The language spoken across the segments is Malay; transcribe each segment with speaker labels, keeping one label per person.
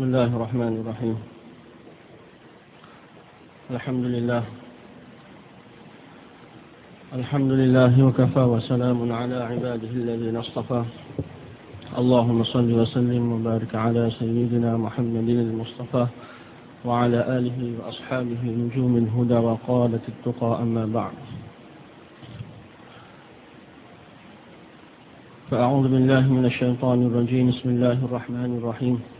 Speaker 1: بسم الله الرحمن الرحيم. الحمد لله. الحمد لله وكفى وسلام على عباده الذين اصطفى. اللهم صل وسلم وبارك على سيدنا محمد المصطفى وعلى آله وأصحابه نجوم الهدى وقالة التقى أما بعد. فأعوذ بالله من الشيطان الرجيم. بسم الله الرحمن الرحيم.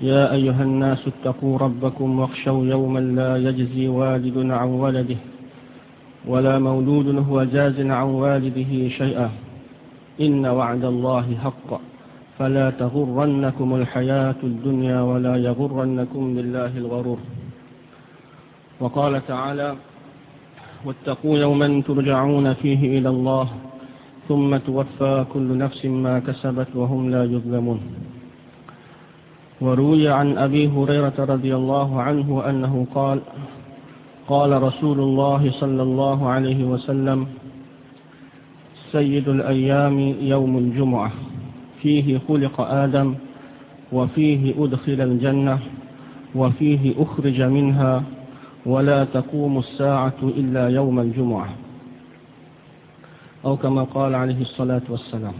Speaker 1: يا أيها الناس اتقوا ربكم واخشوا يوما لا يجزي والد عن ولده ولا مولود هو جاز عن والده شيئا. إن وعد الله حق. فلا تغرنكم الحياة الدنيا ولا يغرنكم بالله الغرور. وقال تعالى واتقوا يوما ترجعون فيه إلى الله ثم توفى كل نفس ما كسبت وهم لا يظلمون. وروي عن أبي هريرة رضي الله عنه أنه قال قال رسول الله صلى الله عليه وسلم سيد الأيام يوم الجمعة فيه خلق آدم وفيه أدخل الجنة وفيه أخرج منها ولا تقوم الساعة إلا يوم الجمعة. أو كما قال عليه الصلاة والسلام.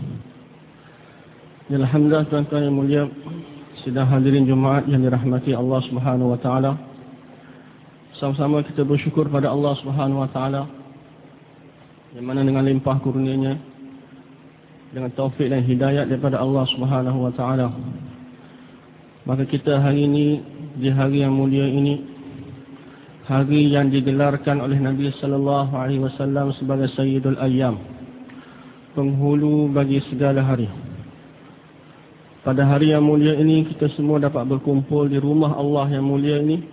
Speaker 1: Alhamdulillah tuan-tuan yang mulia Sedang hadirin Jumaat yang dirahmati Allah subhanahu wa ta'ala. Sama-sama kita bersyukur pada Allah subhanahu wa ta'ala Yang mana dengan limpah kurnianya Dengan taufik dan hidayat daripada Allah subhanahu wa ta'ala. Maka kita hari ini Di hari yang mulia ini Hari yang digelarkan oleh Nabi sallallahu alaihi wasallam sebagai Sayyidul Ayyam Penghulu bagi segala hari pada hari yang mulia ini kita semua dapat berkumpul di rumah Allah yang mulia ini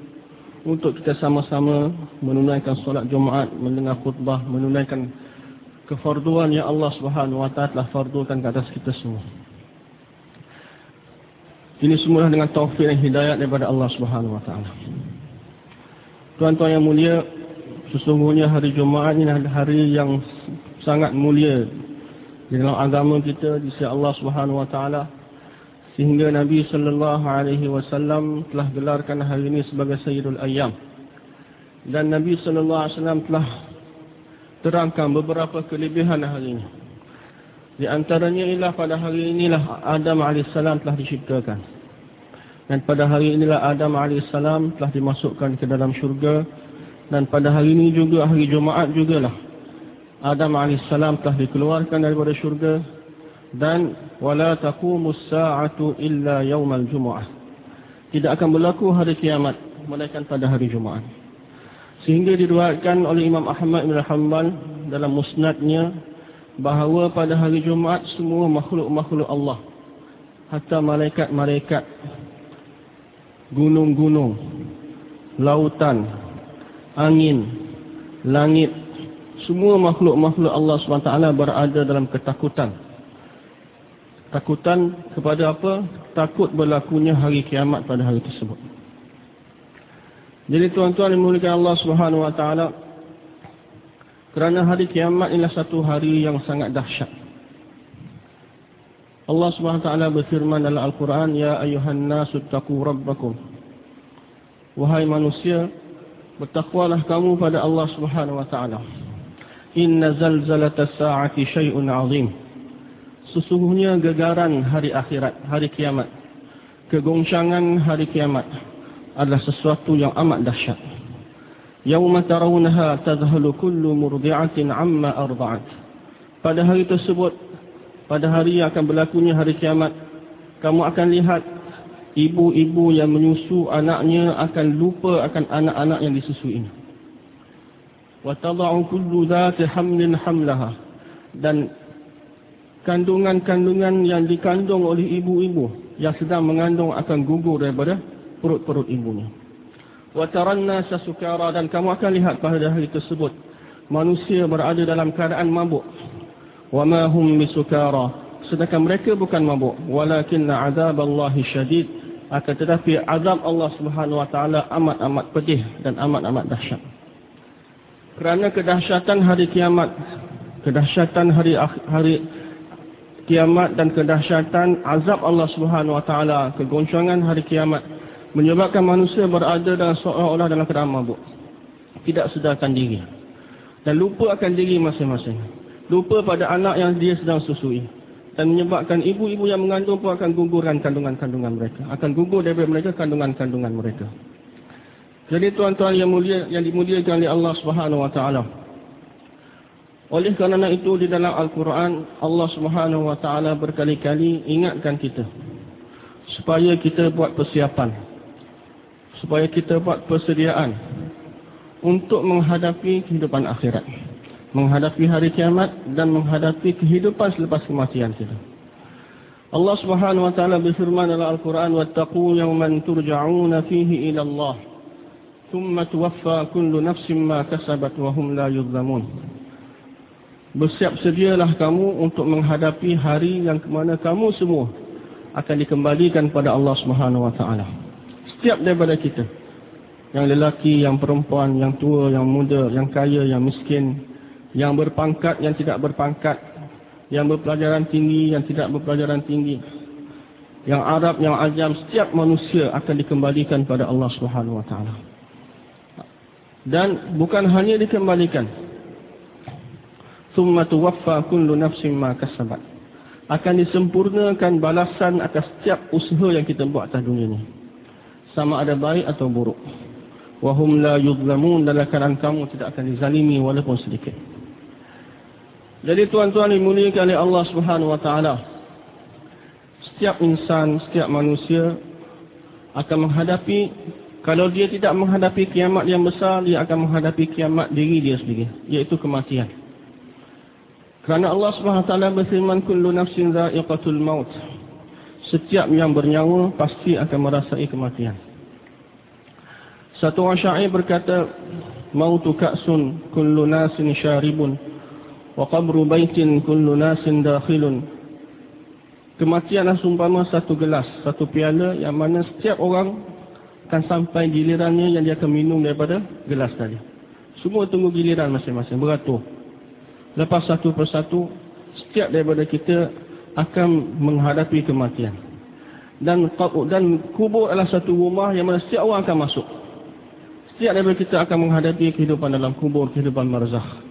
Speaker 1: untuk kita sama-sama menunaikan solat Jumaat, mendengar khutbah, menunaikan kefarduan yang Allah Subhanahu wa taala telah fardukan ke atas kita semua. Ini semua dengan taufik dan hidayat daripada Allah Subhanahu wa taala. Tuan-tuan yang mulia, sesungguhnya hari Jumaat ini adalah hari yang sangat mulia di dalam agama kita di sisi Allah Subhanahu wa taala sehingga Nabi sallallahu alaihi wasallam telah gelarkan hari ini sebagai Sayyidul Ayyam. Dan Nabi sallallahu alaihi wasallam telah terangkan beberapa kelebihan hari ini. Di antaranya ialah pada hari inilah Adam alaihissalam telah diciptakan. Dan pada hari inilah Adam alaihissalam telah dimasukkan ke dalam syurga dan pada hari ini juga hari Jumaat jugalah Adam alaihissalam telah dikeluarkan daripada syurga dan wala taqumus sa'atu illa yaumal jumu'ah. Tidak akan berlaku hari kiamat melainkan pada hari Jumaat. Sehingga diriwayatkan oleh Imam Ahmad bin Hanbal dalam musnadnya bahawa pada hari Jumaat semua makhluk-makhluk Allah hatta malaikat-malaikat gunung-gunung lautan angin langit semua makhluk-makhluk Allah SWT berada dalam ketakutan takutan kepada apa takut berlakunya hari kiamat pada hari tersebut jadi tuan-tuan dimuliakan Allah Subhanahu wa taala kerana hari kiamat inilah satu hari yang sangat dahsyat. Allah Subhanahu wa taala berfirman dalam Al-Quran, "Ya ayuhan nasu taqu rabbakum." Wahai manusia, bertakwalah kamu pada Allah Subhanahu wa taala. Inna zalzalatas sa'ati syai'un 'azim. Sesungguhnya gegaran hari akhirat, hari kiamat, kegoncangan hari kiamat adalah sesuatu yang amat dahsyat. Yauma tarawunaha tadhhalu kullu murdi'atin 'amma arda'at. Pada hari tersebut, pada hari yang akan berlakunya hari kiamat, kamu akan lihat ibu-ibu yang menyusu anaknya akan lupa akan anak-anak yang disusuinya. Wa tad'u kullu dhati hamlin hamlaha. Dan kandungan-kandungan yang dikandung oleh ibu-ibu yang sedang mengandung akan gugur daripada perut-perut ibunya. wa taranna sasukara dan kamu akan lihat pada hari tersebut manusia berada dalam keadaan mabuk. Wa ma hum bisukara sedangkan mereka bukan mabuk. Walakinna azaballahi syadid akan tetapi azab Allah Subhanahu wa taala amat amat pedih dan amat amat dahsyat. Kerana kedahsyatan hari kiamat kedahsyatan hari hari kiamat dan kedahsyatan azab Allah Subhanahu wa taala kegoncangan hari kiamat menyebabkan manusia berada dalam seolah-olah dalam keadaan mabuk. Tidak sedarkan diri. Dan lupa akan diri masing-masing. Lupa pada anak yang dia sedang susui. Dan menyebabkan ibu-ibu yang mengandung pun akan gugurkan kandungan-kandungan mereka. Akan gugur daripada mereka kandungan-kandungan mereka. Jadi tuan-tuan yang mulia yang dimuliakan oleh Allah Subhanahu wa taala. Oleh kerana itu di dalam Al-Quran Allah Subhanahu wa taala berkali-kali ingatkan kita supaya kita buat persiapan supaya kita buat persediaan untuk menghadapi kehidupan akhirat menghadapi hari kiamat dan menghadapi kehidupan selepas kematian kita. Allah Subhanahu wa taala berfirman dalam Al-Quran wattaqu yawman turja'una fihi ila Allah thumma tuwaffa kullu nafsin ma kasabat wa hum la yuzlamun Bersiap sedialah kamu untuk menghadapi hari yang ke mana kamu semua akan dikembalikan pada Allah Subhanahu wa taala setiap daripada kita yang lelaki, yang perempuan, yang tua, yang muda, yang kaya, yang miskin yang berpangkat, yang tidak berpangkat yang berpelajaran tinggi, yang tidak berpelajaran tinggi yang Arab, yang Ajam setiap manusia akan dikembalikan pada Allah Subhanahu Wa Taala. dan bukan hanya dikembalikan thumma tuwaffa kullu nafsin ma kasabat akan disempurnakan balasan atas setiap usaha yang kita buat atas dunia ini sama ada baik atau buruk. Wahum la yuzlamun dalam keadaan kamu tidak akan dizalimi walaupun sedikit. Jadi tuan-tuan dimuliakan oleh Allah Subhanahu wa taala. Setiap insan, setiap manusia akan menghadapi kalau dia tidak menghadapi kiamat yang besar, dia akan menghadapi kiamat diri dia sendiri, yaitu kematian. Kerana Allah taala berfirman kullu nafsin dha'iqatul maut. Setiap yang bernyawa pasti akan merasai kematian. Satu orang syair berkata, Mautu ka'sun kullu nasin syaribun, wa qabru baitin kullu nasin dakhilun. Kematianlah sumpama satu gelas, satu piala yang mana setiap orang akan sampai gilirannya yang dia akan minum daripada gelas tadi. Semua tunggu giliran masing-masing, beratur. Lepas satu persatu, setiap daripada kita akan menghadapi kematian. Dan dan kubur adalah satu rumah yang mana setiap orang akan masuk. Setiap daripada kita akan menghadapi kehidupan dalam kubur, kehidupan marzah.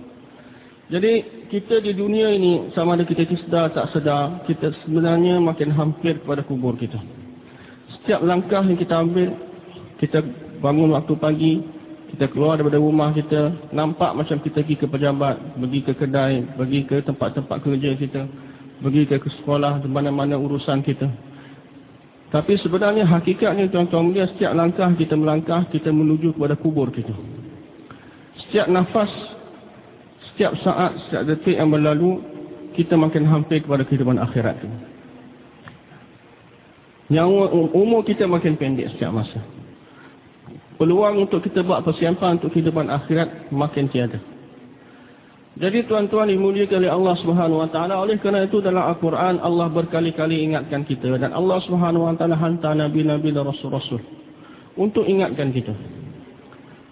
Speaker 1: Jadi kita di dunia ini sama ada kita sedar tak sedar, kita sebenarnya makin hampir kepada kubur kita. Setiap langkah yang kita ambil, kita bangun waktu pagi, kita keluar daripada rumah kita, nampak macam kita pergi ke pejabat, pergi ke kedai, pergi ke tempat-tempat kerja kita, pergi ke sekolah, di mana-mana urusan kita. Tapi sebenarnya hakikatnya tuan-tuan mulia setiap langkah kita melangkah kita menuju kepada kubur kita. Setiap nafas, setiap saat, setiap detik yang berlalu kita makin hampir kepada kehidupan akhirat itu. Yang umur kita makin pendek setiap masa. Peluang untuk kita buat persiapan untuk kehidupan akhirat makin tiada. Jadi tuan-tuan dimuliakan oleh Allah Subhanahu wa taala oleh kerana itu dalam Al-Quran Allah berkali-kali ingatkan kita dan Allah Subhanahu wa taala hantar nabi-nabi dan rasul-rasul untuk ingatkan kita.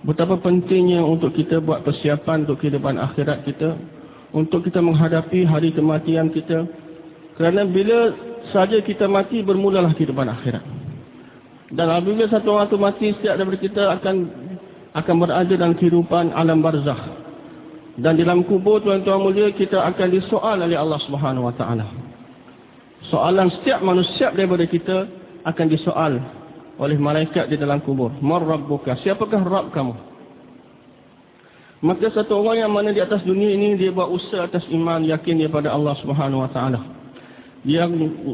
Speaker 1: Betapa pentingnya untuk kita buat persiapan untuk kehidupan akhirat kita, untuk kita menghadapi hari kematian kita. Kerana bila saja kita mati bermulalah kehidupan akhirat. Dan apabila satu orang itu mati setiap daripada kita akan akan berada dalam kehidupan alam barzakh. Dan dalam kubur tuan-tuan mulia kita akan disoal oleh Allah Subhanahu Wa Taala. Soalan setiap manusia daripada kita akan disoal oleh malaikat di dalam kubur. Mar rabbuka? Siapakah Rabb kamu? Maka satu orang yang mana di atas dunia ini dia buat usaha atas iman yakin pada Allah Subhanahu Wa Taala. Dia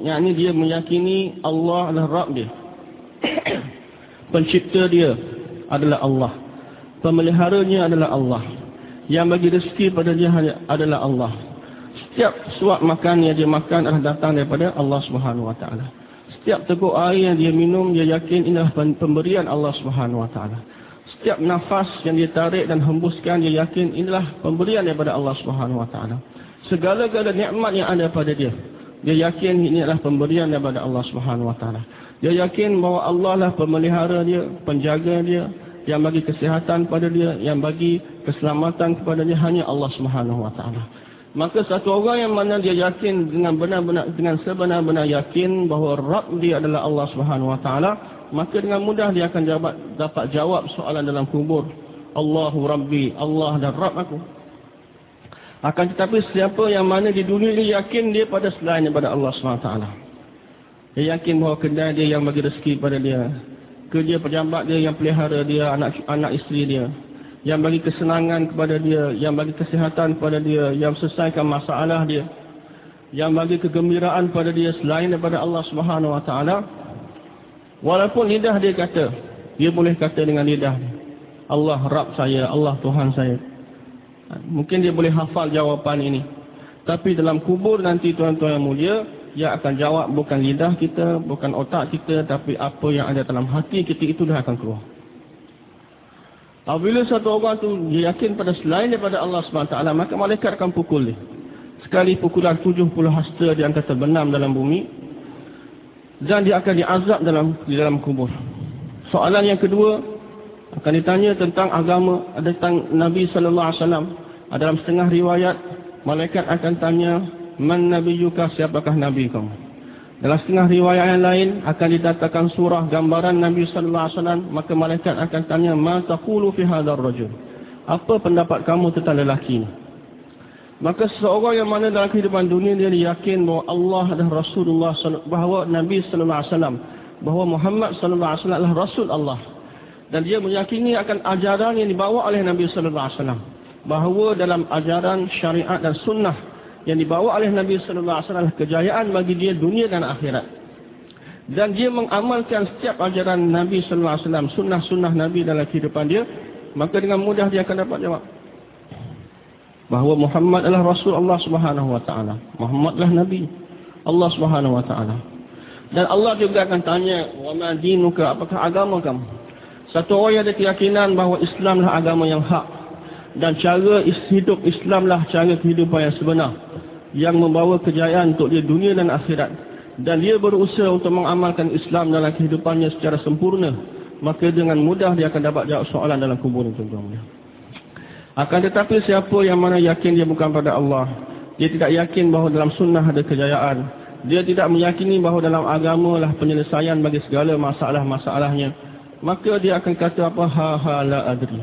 Speaker 1: yakni dia meyakini Allah adalah Rabb dia. Pencipta dia adalah Allah. Pemeliharanya adalah Allah. Yang bagi rezeki pada dia adalah Allah. Setiap suap makan yang dia makan adalah datang daripada Allah Subhanahu Wa Taala. Setiap teguk air yang dia minum, dia yakin inilah pemberian Allah Subhanahu Wa Taala. Setiap nafas yang dia tarik dan hembuskan dia yakin inilah pemberian daripada Allah Subhanahu wa taala. Segala-gala nikmat yang ada pada dia, dia yakin ini adalah pemberian daripada Allah Subhanahu wa taala. Dia yakin bahawa Allah lah pemelihara dia, penjaga dia, yang bagi kesihatan kepada dia, yang bagi keselamatan kepada dia hanya Allah Subhanahu wa taala. Maka satu orang yang mana dia yakin dengan benar-benar dengan sebenar-benar yakin bahawa Rabb dia adalah Allah Subhanahu wa taala, maka dengan mudah dia akan jawab, dapat jawab soalan dalam kubur. Allahu Rabbi, Allah dan Rabb aku. Akan tetapi siapa yang mana di dunia ini yakin dia pada selain daripada Allah SWT. Dia yakin bahawa kedai dia yang bagi rezeki pada dia. Kerja pejabat dia yang pelihara dia, anak anak isteri dia. Yang bagi kesenangan kepada dia, yang bagi kesihatan kepada dia, yang selesaikan masalah dia. Yang bagi kegembiraan pada dia selain daripada Allah Subhanahu Wa Taala. Walaupun lidah dia kata, dia boleh kata dengan lidah Allah Rabb saya, Allah Tuhan saya. Mungkin dia boleh hafal jawapan ini. Tapi dalam kubur nanti tuan-tuan yang mulia, dia akan jawab bukan lidah kita, bukan otak kita, tapi apa yang ada dalam hati kita itu dah akan keluar. Apabila satu orang tu yakin pada selain daripada Allah SWT, maka malaikat akan pukul dia. Sekali pukulan 70 hasta dia akan terbenam dalam bumi, dan dia akan diazab dalam di dalam kubur. Soalan yang kedua akan ditanya tentang agama tentang Nabi sallallahu alaihi wasallam. Dalam setengah riwayat malaikat akan tanya man nabiyyuka siapakah nabi kamu? Dalam setengah riwayat yang lain akan didatangkan surah gambaran Nabi sallallahu alaihi wasallam maka malaikat akan tanya ma taqulu fi hadzal rajul? Apa pendapat kamu tentang lelaki ini? Maka seseorang yang mana dalam kehidupan dunia dia yakin bahawa Allah adalah Rasulullah bahawa Nabi sallallahu alaihi wasallam bahawa Muhammad sallallahu alaihi wasallam adalah rasul Allah dan dia meyakini akan ajaran yang dibawa oleh Nabi sallallahu alaihi wasallam bahawa dalam ajaran syariat dan sunnah yang dibawa oleh Nabi sallallahu alaihi wasallam kejayaan bagi dia dunia dan akhirat dan dia mengamalkan setiap ajaran Nabi sallallahu alaihi wasallam sunnah-sunnah Nabi dalam kehidupan dia maka dengan mudah dia akan dapat jawab bahawa Muhammad adalah Rasul Allah Subhanahu wa taala. Muhammad adalah nabi Allah Subhanahu wa taala. Dan Allah juga akan tanya, "Wa ma dinuka? Apakah agama kamu?" Satu orang yang ada keyakinan bahawa Islamlah agama yang hak dan cara hidup Islamlah cara kehidupan yang sebenar yang membawa kejayaan untuk dia dunia dan akhirat dan dia berusaha untuk mengamalkan Islam dalam kehidupannya secara sempurna maka dengan mudah dia akan dapat jawab soalan dalam kubur tuan-tuan akan tetapi siapa yang mana yakin dia bukan pada Allah. Dia tidak yakin bahawa dalam sunnah ada kejayaan. Dia tidak meyakini bahawa dalam agama lah penyelesaian bagi segala masalah-masalahnya. Maka dia akan kata apa? Ha ha la adri.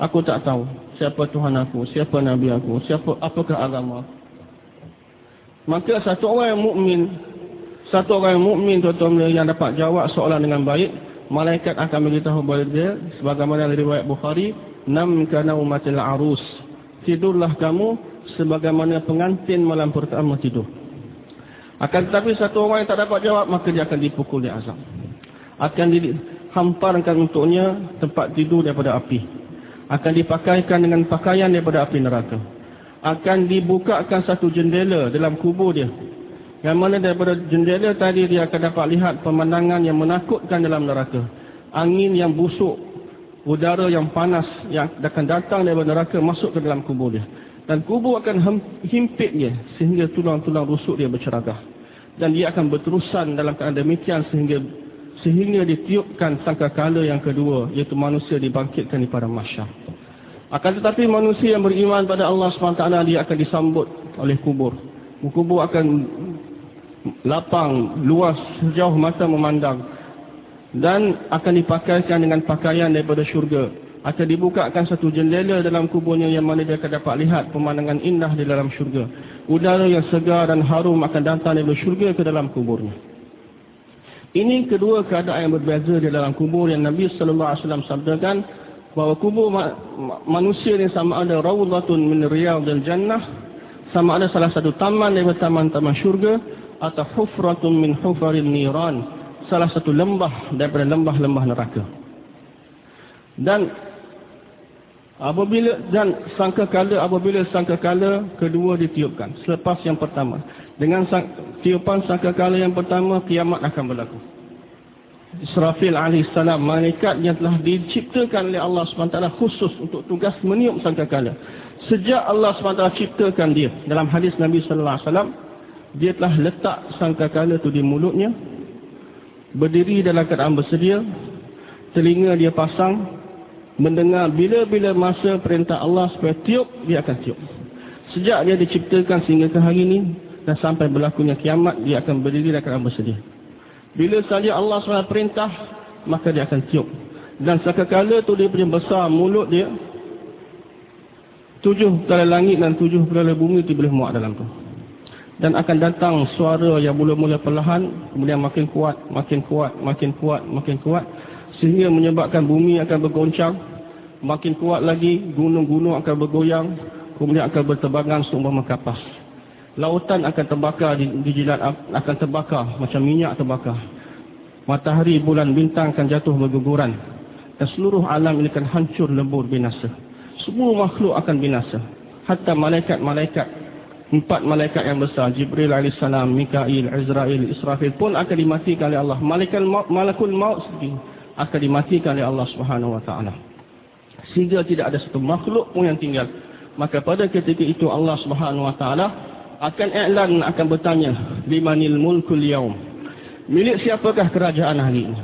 Speaker 1: Aku tak tahu siapa Tuhan aku, siapa Nabi aku, siapa apakah agama. Maka satu orang yang mukmin, satu orang yang mukmin tuan-tuan yang dapat jawab soalan dengan baik, malaikat akan beritahu kepada dia sebagaimana riwayat Bukhari, nam kana umatil arus. Tidurlah kamu sebagaimana pengantin malam pertama tidur. Akan tetapi satu orang yang tak dapat jawab maka dia akan dipukul di azab. Akan dihamparkan untuknya tempat tidur daripada api. Akan dipakaikan dengan pakaian daripada api neraka akan dibukakan satu jendela dalam kubur dia yang mana daripada jendela tadi dia akan dapat lihat pemandangan yang menakutkan dalam neraka angin yang busuk udara yang panas yang akan datang dari neraka masuk ke dalam kubur dia. Dan kubur akan himpit dia sehingga tulang-tulang rusuk dia berceragah. Dan dia akan berterusan dalam keadaan demikian sehingga sehingga ditiupkan sangkakala yang kedua iaitu manusia dibangkitkan di pada masyar. Akan tetapi manusia yang beriman pada Allah SWT dia akan disambut oleh kubur. Kubur akan lapang, luas, sejauh mata memandang dan akan dipakaikan dengan pakaian daripada syurga. Akan dibukakan satu jendela dalam kuburnya yang mana dia akan dapat lihat pemandangan indah di dalam syurga. Udara yang segar dan harum akan datang dari syurga ke dalam kuburnya. Ini kedua keadaan yang berbeza di dalam kubur yang Nabi sallallahu alaihi wasallam sabdakan bahawa kubur ma manusia ini sama ada rawdatun min riyadil jannah sama ada salah satu taman daripada taman-taman syurga atau hufratun min hufarin niran salah satu lembah daripada lembah-lembah neraka. Dan apabila dan sangka kala apabila sangka kala kedua ditiupkan selepas yang pertama dengan sang, tiupan sangka kala yang pertama kiamat akan berlaku. Israfil alaihissalam malaikat yang telah diciptakan oleh Allah SWT khusus untuk tugas meniup sangkakala. Sejak Allah SWT ciptakan dia dalam hadis Nabi wasallam dia telah letak sangkakala itu di mulutnya berdiri dalam keadaan bersedia telinga dia pasang mendengar bila-bila masa perintah Allah supaya tiup dia akan tiup sejak dia diciptakan sehingga ke hari ini dan sampai berlakunya kiamat dia akan berdiri dalam keadaan bersedia bila saja Allah SWT perintah, maka dia akan tiup. Dan sekakala tu dia punya besar mulut dia, tujuh kali langit dan tujuh kali bumi itu boleh muat dalam tu. Dan akan datang suara yang mula-mula perlahan, kemudian makin kuat, makin kuat, makin kuat, makin kuat. Sehingga menyebabkan bumi akan bergoncang, makin kuat lagi, gunung-gunung akan bergoyang, kemudian akan berterbangan seumpama kapas lautan akan terbakar di, di jilat akan terbakar. Macam minyak terbakar. Matahari bulan bintang akan jatuh berguguran. Dan seluruh alam ini akan hancur lebur binasa. Semua makhluk akan binasa. Hatta malaikat-malaikat empat malaikat yang besar. Jibril AS Mikail, Izrail, Israfil pun akan dimatikan oleh Allah. Malaikat malakul maut sendiri akan dimatikan oleh Allah Subhanahu Wa Taala. Sehingga tidak ada satu makhluk pun yang tinggal. Maka pada ketika itu Allah Subhanahu Wa Taala akan i'lan akan bertanya limanil mulkul yaum milik siapakah kerajaan hari ini?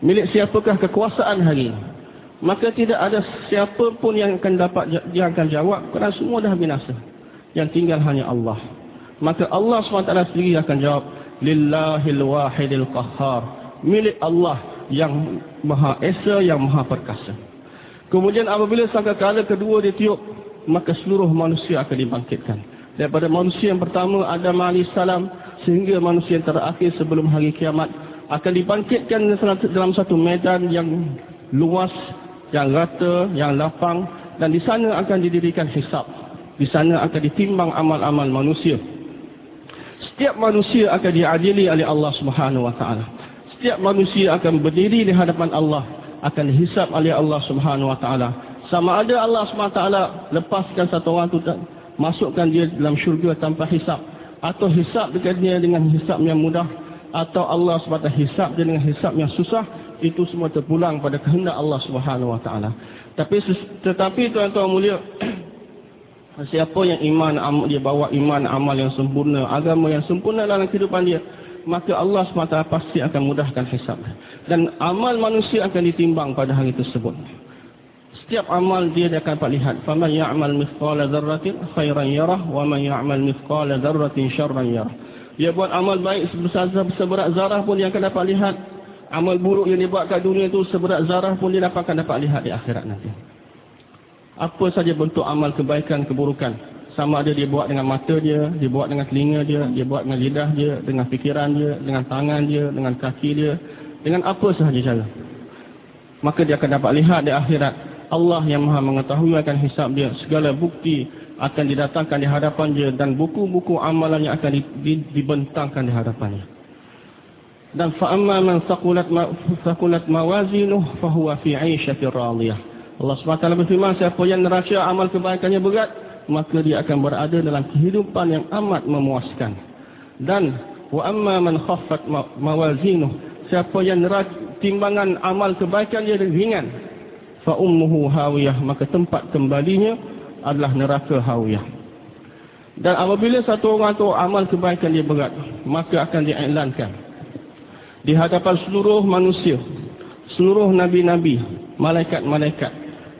Speaker 1: Milik siapakah kekuasaan hari ini? Maka tidak ada siapa pun yang akan dapat dia akan jawab kerana semua dah binasa. Yang tinggal hanya Allah. Maka Allah SWT sendiri akan jawab lillahil wahidil qahhar. Milik Allah yang maha esa yang maha perkasa. Kemudian apabila sangka kala kedua ditiup maka seluruh manusia akan dibangkitkan daripada manusia yang pertama Adam AS sehingga manusia yang terakhir sebelum hari kiamat akan dibangkitkan dalam satu medan yang luas, yang rata, yang lapang dan di sana akan didirikan hisap. Di sana akan ditimbang amal-amal manusia. Setiap manusia akan diadili oleh Allah Subhanahu Wa Taala. Setiap manusia akan berdiri di hadapan Allah, akan dihisap oleh Allah Subhanahu Wa Taala. Sama ada Allah Subhanahu Wa Taala lepaskan satu orang itu masukkan dia dalam syurga tanpa hisap atau hisap dia dengan hisap yang mudah atau Allah SWT hisap dia dengan hisap yang susah itu semua terpulang pada kehendak Allah Subhanahu Wa Taala. Tapi tetapi tuan-tuan mulia siapa yang iman dia bawa iman amal yang sempurna, agama yang sempurna dalam kehidupan dia, maka Allah SWT pasti akan mudahkan hisap. Dan amal manusia akan ditimbang pada hari tersebut setiap amal dia akan dapat lihat. Faman ya'mal mithqala dzarratin khairan yarah wa man ya'mal mithqala dzarratin syarran yarah. Dia buat amal baik sebesar seberat zarah pun dia akan dapat lihat. Amal buruk yang dia buat kat dunia itu seberat zarah pun dia akan dapat lihat di akhirat nanti. Apa saja bentuk amal kebaikan keburukan. Sama ada dia buat dengan mata dia dia buat dengan telinga dia dia buat dengan lidah dia dengan fikiran dia dengan tangan dia dengan kaki dia. Dengan apa sahaja cara. Maka dia akan dapat lihat di akhirat Allah yang maha mengetahui akan hisab dia. Segala bukti akan didatangkan di hadapan dia dan buku-buku amalannya akan di, di, dibentangkan di hadapannya. Dan fa'amma man saqulat saqulat mawazinuh fahuwa fi 'aishatir radiyah. Allah SWT berfirman siapa yang neraca amal kebaikannya berat maka dia akan berada dalam kehidupan yang amat memuaskan. Dan wa amma man khaffat mawazinuh siapa yang neraca timbangan amal kebaikan dia ringan fa ummuhu hawiyah. Maka tempat kembalinya adalah neraka hawiyah. Dan apabila satu orang tu amal kebaikan dia berat maka akan diiklankan di hadapan seluruh manusia seluruh nabi-nabi malaikat-malaikat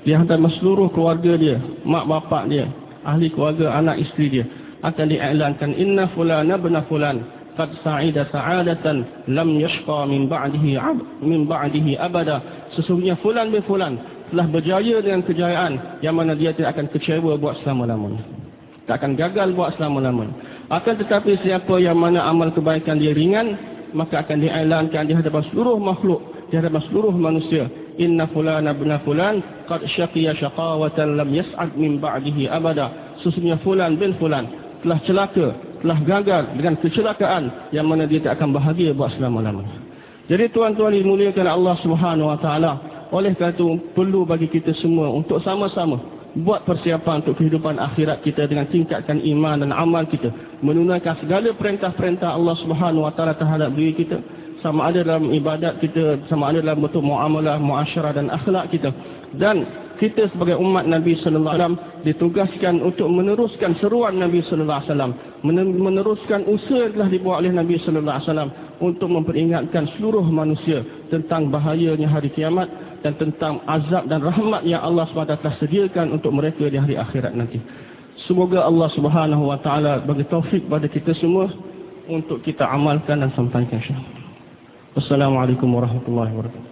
Speaker 1: di hadapan seluruh keluarga dia mak bapak dia ahli keluarga anak isteri dia akan diiklankan inna fulana bin fulan qad sa'ida sa'adatan lam yashqa min ba'dihi min ba'dihi abada. Sesungguhnya fulan bin fulan telah berjaya dengan kejayaan yang mana dia tidak akan kecewa buat selama-lamanya. Tak akan gagal buat selama-lamanya. Akan tetapi siapa yang mana amal kebaikan dia ringan, maka akan diiklankan di hadapan seluruh makhluk, di hadapan seluruh manusia. Inna fulana bin fulan qad syaqiya syaqawatan lam yas'ad min ba'dihi abada. Sesungguhnya fulan bin fulan telah celaka, telah gagal dengan kecelakaan yang mana dia tak akan bahagia buat selama-lamanya. Jadi tuan-tuan dimuliakan Allah Subhanahu wa taala, oleh kerana itu perlu bagi kita semua untuk sama-sama buat persiapan untuk kehidupan akhirat kita dengan tingkatkan iman dan amal kita. Menunaikan segala perintah-perintah Allah Subhanahu Wa Taala terhadap diri kita sama ada dalam ibadat kita, sama ada dalam bentuk muamalah, muasyarah dan akhlak kita. Dan kita sebagai umat Nabi sallallahu alaihi wasallam ditugaskan untuk meneruskan seruan Nabi sallallahu alaihi wasallam, meneruskan usaha yang telah dibuat oleh Nabi sallallahu alaihi wasallam untuk memperingatkan seluruh manusia tentang bahayanya hari kiamat dan tentang azab dan rahmat yang Allah SWT telah sediakan untuk mereka di hari akhirat nanti. Semoga Allah Subhanahu wa taala bagi taufik pada kita semua untuk kita amalkan dan sampaikan insya-Allah. Wassalamualaikum warahmatullahi wabarakatuh.